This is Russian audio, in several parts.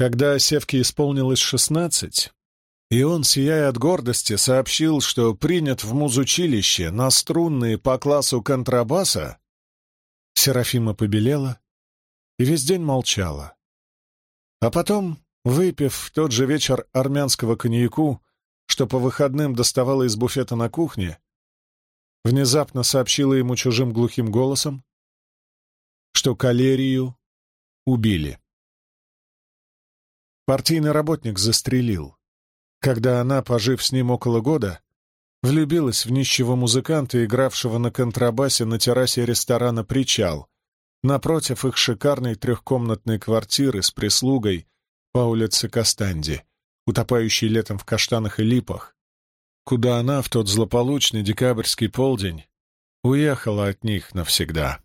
Когда Севке исполнилось шестнадцать, и он, сияя от гордости, сообщил, что принят в музучилище на струнные по классу контрабаса, Серафима побелела и весь день молчала. А потом, выпив в тот же вечер армянского коньяку, что по выходным доставала из буфета на кухне, внезапно сообщила ему чужим глухим голосом, что калерию убили. Партийный работник застрелил. Когда она, пожив с ним около года, влюбилась в нищего музыканта, игравшего на контрабасе на террасе ресторана «Причал», напротив их шикарной трехкомнатной квартиры с прислугой по улице Кастанди, утопающей летом в каштанах и липах, куда она в тот злополучный декабрьский полдень уехала от них навсегда.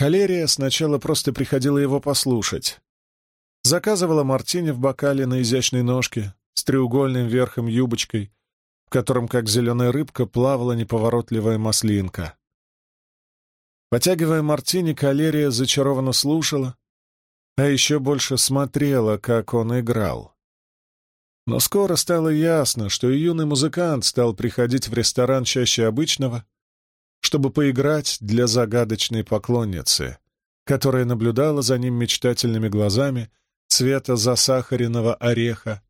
Калерия сначала просто приходила его послушать. Заказывала мартини в бокале на изящной ножке с треугольным верхом юбочкой, в котором, как зеленая рыбка, плавала неповоротливая маслинка. Потягивая мартини, Калерия зачарованно слушала, а еще больше смотрела, как он играл. Но скоро стало ясно, что и юный музыкант стал приходить в ресторан чаще обычного, чтобы поиграть для загадочной поклонницы, которая наблюдала за ним мечтательными глазами цвета засахаренного ореха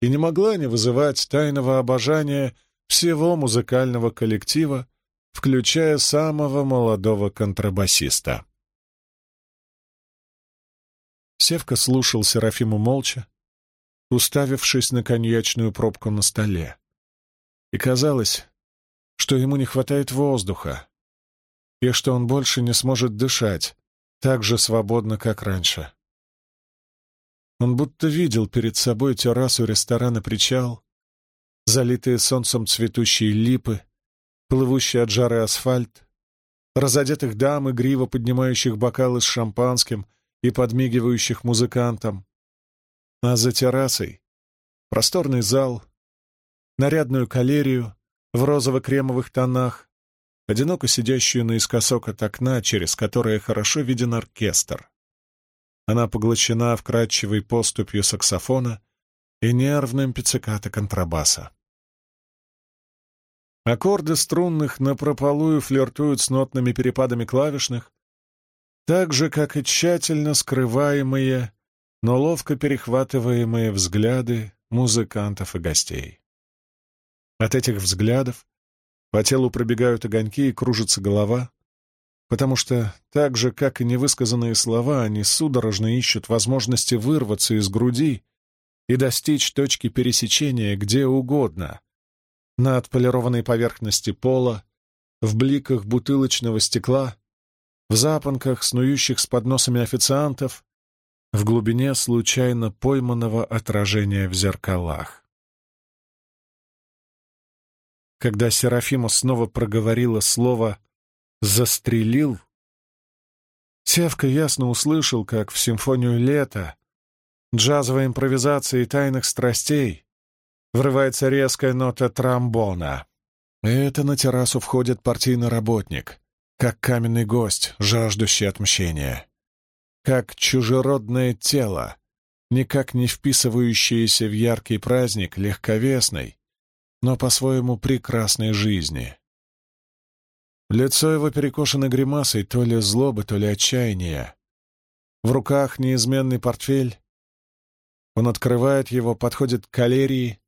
и не могла не вызывать тайного обожания всего музыкального коллектива, включая самого молодого контрабасиста. Севка слушал Серафиму молча, уставившись на коньячную пробку на столе. И казалось, что ему не хватает воздуха, и что он больше не сможет дышать так же свободно, как раньше. Он будто видел перед собой террасу ресторана «Причал», залитые солнцем цветущие липы, плывущий от жары асфальт, разодетых дам, игриво поднимающих бокалы с шампанским и подмигивающих музыкантам. А за террасой — просторный зал, нарядную калерию в розово-кремовых тонах, одиноко сидящую наискосок от окна, через которое хорошо виден оркестр. Она поглощена вкрадчивой поступью саксофона и нервным пиццикато контрабаса. Аккорды струнных напропалую флиртуют с нотными перепадами клавишных, так же, как и тщательно скрываемые, но ловко перехватываемые взгляды музыкантов и гостей. От этих взглядов по телу пробегают огоньки и кружится голова, потому что, так же, как и невысказанные слова, они судорожно ищут возможности вырваться из груди и достичь точки пересечения где угодно — на отполированной поверхности пола, в бликах бутылочного стекла, в запонках, снующих с подносами официантов, в глубине случайно пойманного отражения в зеркалах. Когда Серафима снова проговорила слово «застрелил», Севка ясно услышал, как в симфонию лета, джазовой импровизации тайных страстей, Врывается резкая нота тромбона. Это на террасу входит партийный работник, как каменный гость, жаждущий отмщения. Как чужеродное тело, никак не вписывающееся в яркий праздник легковесной, но по-своему прекрасной жизни. Лицо его перекошено гримасой то ли злобы, то ли отчаяния. В руках неизменный портфель. Он открывает его, подходит к калерии,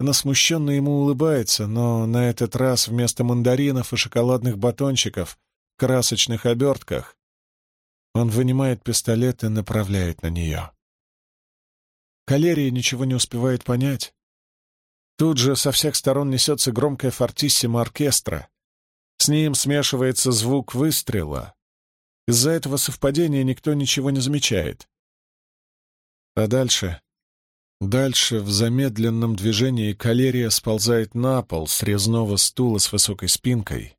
она смущенно ему улыбается, но на этот раз вместо мандаринов и шоколадных батончиков в красочных обертках он вынимает пистолет и направляет на нее. Калерия ничего не успевает понять. Тут же со всех сторон несется громкая фортиссима оркестра. С ним смешивается звук выстрела. Из-за этого совпадения никто ничего не замечает. А дальше Дальше в замедленном движении калерия сползает на пол с резного стула с высокой спинкой,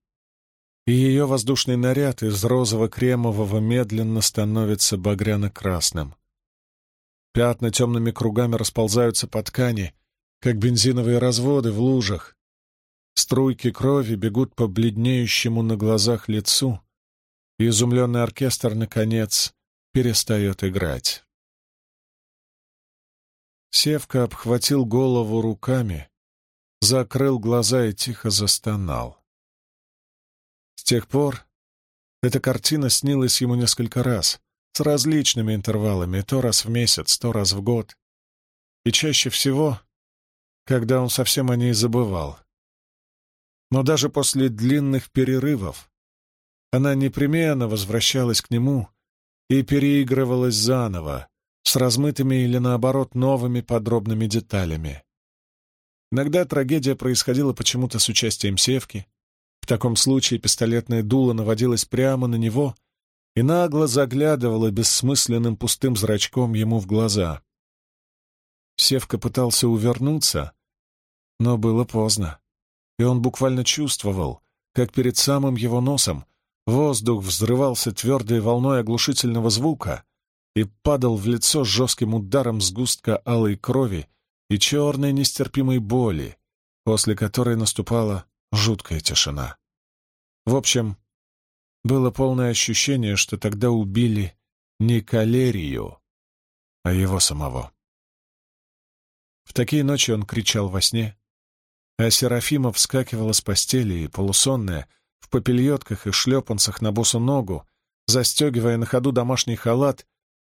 и ее воздушный наряд из розово-кремового медленно становится багряно-красным. Пятна темными кругами расползаются по ткани, как бензиновые разводы в лужах. Струйки крови бегут по бледнеющему на глазах лицу, и изумленный оркестр, наконец, перестает играть. Севка обхватил голову руками, закрыл глаза и тихо застонал. С тех пор эта картина снилась ему несколько раз, с различными интервалами, то раз в месяц, то раз в год. И чаще всего, когда он совсем о ней забывал. Но даже после длинных перерывов она непременно возвращалась к нему и переигрывалась заново, с размытыми или, наоборот, новыми подробными деталями. Иногда трагедия происходила почему-то с участием Севки. В таком случае пистолетное дуло наводилось прямо на него и нагло заглядывало бессмысленным пустым зрачком ему в глаза. Севка пытался увернуться, но было поздно, и он буквально чувствовал, как перед самым его носом воздух взрывался твердой волной оглушительного звука и падал в лицо жестким ударом сгустка алой крови и черной нестерпимой боли, после которой наступала жуткая тишина. В общем, было полное ощущение, что тогда убили не калерию, а его самого. В такие ночи он кричал во сне, а Серафима вскакивала с постели и, полусонная, в попельотках и шлепанцах на босу ногу, застегивая на ходу домашний халат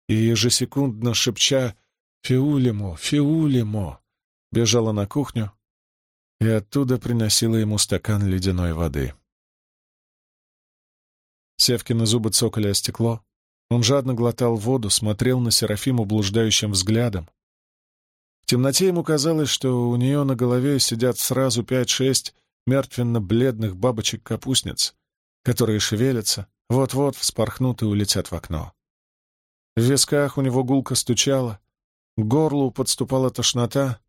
и ежесекундно шепча «Фиулимо! Фиулимо!» бежала на кухню и оттуда приносила ему стакан ледяной воды. Севкины зубы цокали о стекло. Он жадно глотал воду, смотрел на Серафиму блуждающим взглядом. В темноте ему казалось, что у нее на голове сидят сразу пять-шесть мертвенно-бледных бабочек-капустниц, которые шевелятся, вот-вот вспорхнут и улетят в окно. В висках у него гулко стучало, к горлу подступала тошнота.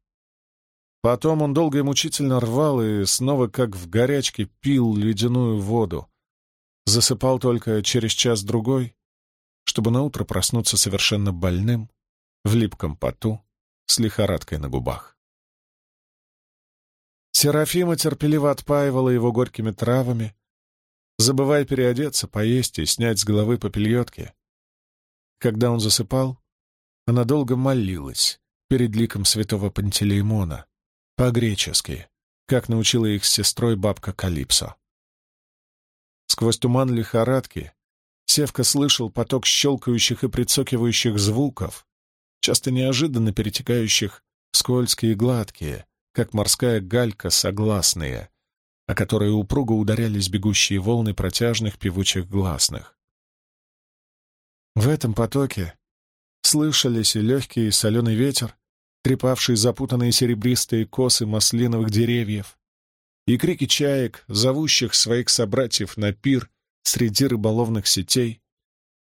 Потом он долго и мучительно рвал и снова, как в горячке, пил ледяную воду. Засыпал только через час-другой, чтобы наутро проснуться совершенно больным, в липком поту, с лихорадкой на губах. Серафима терпеливо отпаивала его горькими травами, забывая переодеться, поесть и снять с головы попельотки. Когда он засыпал, она долго молилась перед ликом святого Пантелеймона, по-гречески, как научила их с сестрой бабка Калипсо. Сквозь туман лихорадки Севка слышал поток щелкающих и прицокивающих звуков, часто неожиданно перетекающих скользкие и гладкие, как морская галька согласные, о которые упруго ударялись бегущие волны протяжных певучих гласных. В этом потоке Слышались и легкий соленый ветер, трепавший запутанные серебристые косы маслиновых деревьев, и крики чаек, зовущих своих собратьев на пир среди рыболовных сетей,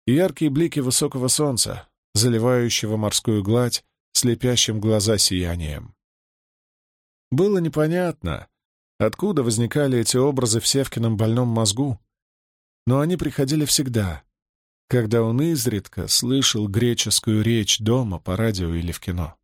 и яркие блики высокого солнца, заливающего морскую гладь слепящим глаза сиянием. Было непонятно, откуда возникали эти образы в Севкином больном мозгу, но они приходили всегда, когда он изредка слышал греческую речь дома по радио или в кино.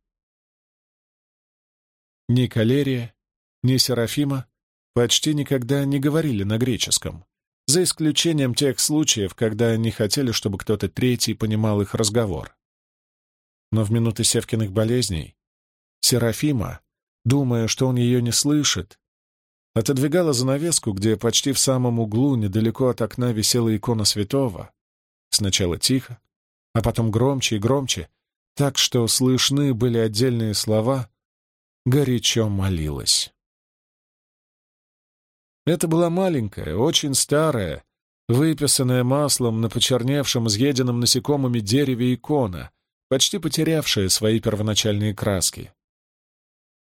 Ни Калерия, ни Серафима почти никогда не говорили на греческом, за исключением тех случаев, когда они хотели, чтобы кто-то третий понимал их разговор. Но в минуты Севкиных болезней Серафима, думая, что он ее не слышит, отодвигала занавеску, где почти в самом углу, недалеко от окна, висела икона святого, Сначала тихо, а потом громче и громче, так что слышны были отдельные слова, горячо молилась. Это была маленькая, очень старая, выписанная маслом на почерневшем, изъеденном насекомыми дереве икона, почти потерявшая свои первоначальные краски.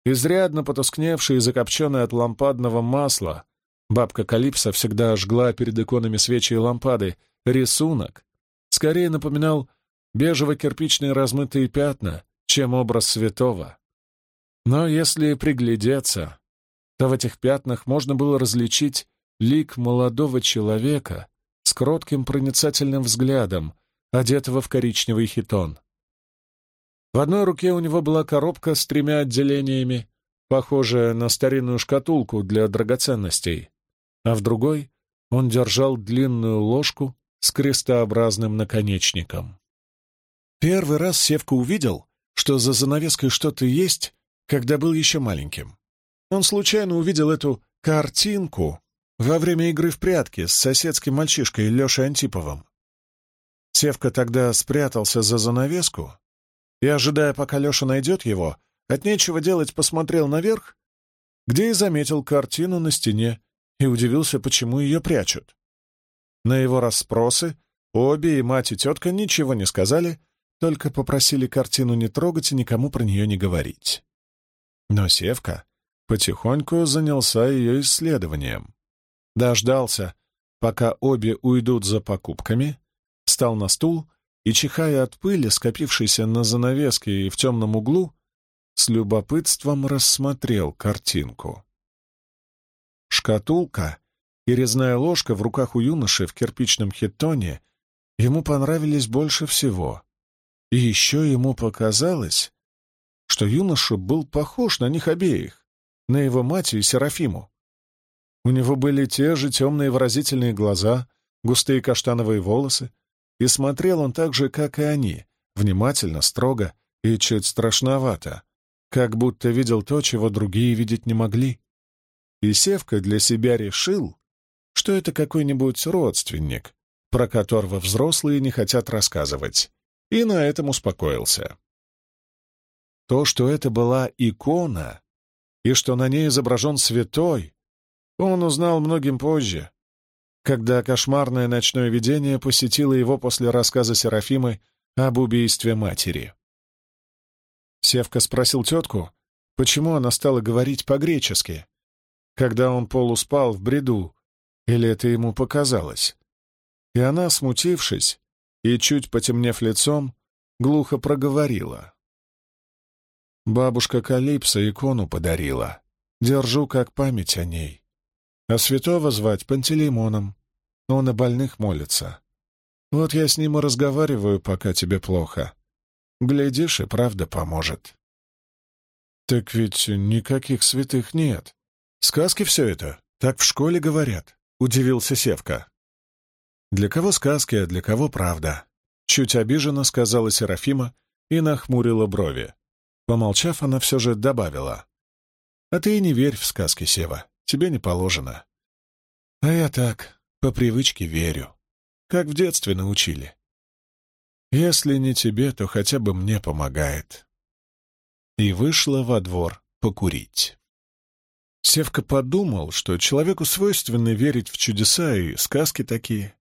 Изрядно потускневшая и закопченная от лампадного масла, бабка Калипса всегда жгла перед иконами свечи и лампады, рисунок, скорее напоминал бежево-кирпичные размытые пятна, чем образ святого. Но если приглядеться, то в этих пятнах можно было различить лик молодого человека с кротким проницательным взглядом, одетого в коричневый хитон. В одной руке у него была коробка с тремя отделениями, похожая на старинную шкатулку для драгоценностей, а в другой он держал длинную ложку с крестообразным наконечником. Первый раз Севка увидел, что за занавеской что-то есть, когда был еще маленьким. Он случайно увидел эту картинку во время игры в прятки с соседским мальчишкой Лешей Антиповым. Севка тогда спрятался за занавеску и, ожидая, пока Леша найдет его, от нечего делать посмотрел наверх, где и заметил картину на стене и удивился, почему ее прячут. На его расспросы обе и мать и тетка ничего не сказали, только попросили картину не трогать и никому про нее не говорить. Но Севка потихоньку занялся ее исследованием. Дождался, пока обе уйдут за покупками, встал на стул и, чихая от пыли, скопившейся на занавеске и в темном углу, с любопытством рассмотрел картинку. Шкатулка и резная ложка в руках у юноши в кирпичном хитоне ему понравились больше всего. И еще ему показалось, что юноша был похож на них обеих, на его мать и Серафиму. У него были те же темные выразительные глаза, густые каштановые волосы, и смотрел он так же, как и они, внимательно, строго и чуть страшновато, как будто видел то, чего другие видеть не могли. И Севка для себя решил, что это какой-нибудь родственник, про которого взрослые не хотят рассказывать, и на этом успокоился. То, что это была икона, и что на ней изображен святой, он узнал многим позже, когда кошмарное ночное видение посетило его после рассказа Серафимы об убийстве матери. Севка спросил тетку, почему она стала говорить по-гречески, когда он полуспал в бреду, или это ему показалось. И она, смутившись и чуть потемнев лицом, глухо проговорила. «Бабушка Калипсо икону подарила. Держу как память о ней. А святого звать Пантелеймоном. Он и больных молится. Вот я с ним и разговариваю, пока тебе плохо. Глядишь, и правда поможет. Так ведь никаких святых нет. Сказки все это, так в школе говорят, — удивился Севка. Для кого сказки, а для кого правда? Чуть обиженно сказала Серафима и нахмурила брови. Помолчав, она все же добавила. «А ты и не верь в сказки, Сева, тебе не положено». «А я так, по привычке верю, как в детстве научили. Если не тебе, то хотя бы мне помогает. И вышла во двор покурить. Севка подумал, что человеку свойственно верить в чудеса и сказки такие.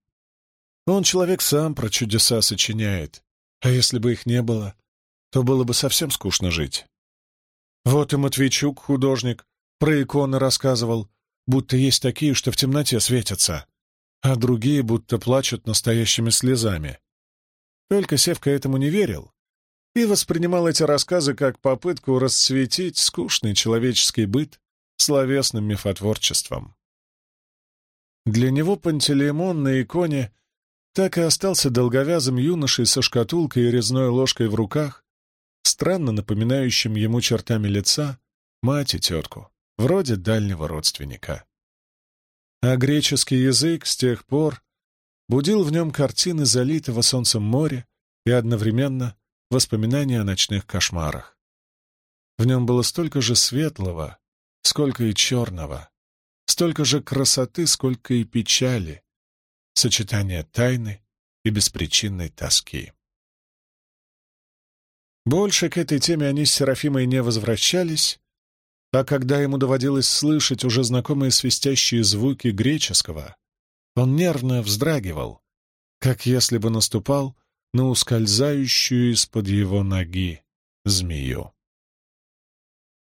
Он человек сам про чудеса сочиняет, а если бы их не было, то было бы совсем скучно жить. Вот и Матвейчук, художник, про иконы рассказывал, будто есть такие, что в темноте светятся, а другие будто плачут настоящими слезами. Только Севка этому не верил и воспринимал эти рассказы как попытку расцветить скучный человеческий быт словесным мифотворчеством. Для него Пантелеймон на иконе так и остался долговязым юношей со шкатулкой и резной ложкой в руках, странно напоминающим ему чертами лица мать и тетку, вроде дальнего родственника. А греческий язык с тех пор будил в нем картины залитого солнцем моря и одновременно воспоминания о ночных кошмарах. В нем было столько же светлого, сколько и черного, столько же красоты, сколько и печали, сочетание тайны и беспричинной тоски. Больше к этой теме они с Серафимой не возвращались, а когда ему доводилось слышать уже знакомые свистящие звуки греческого, он нервно вздрагивал, как если бы наступал на ускользающую из-под его ноги змею.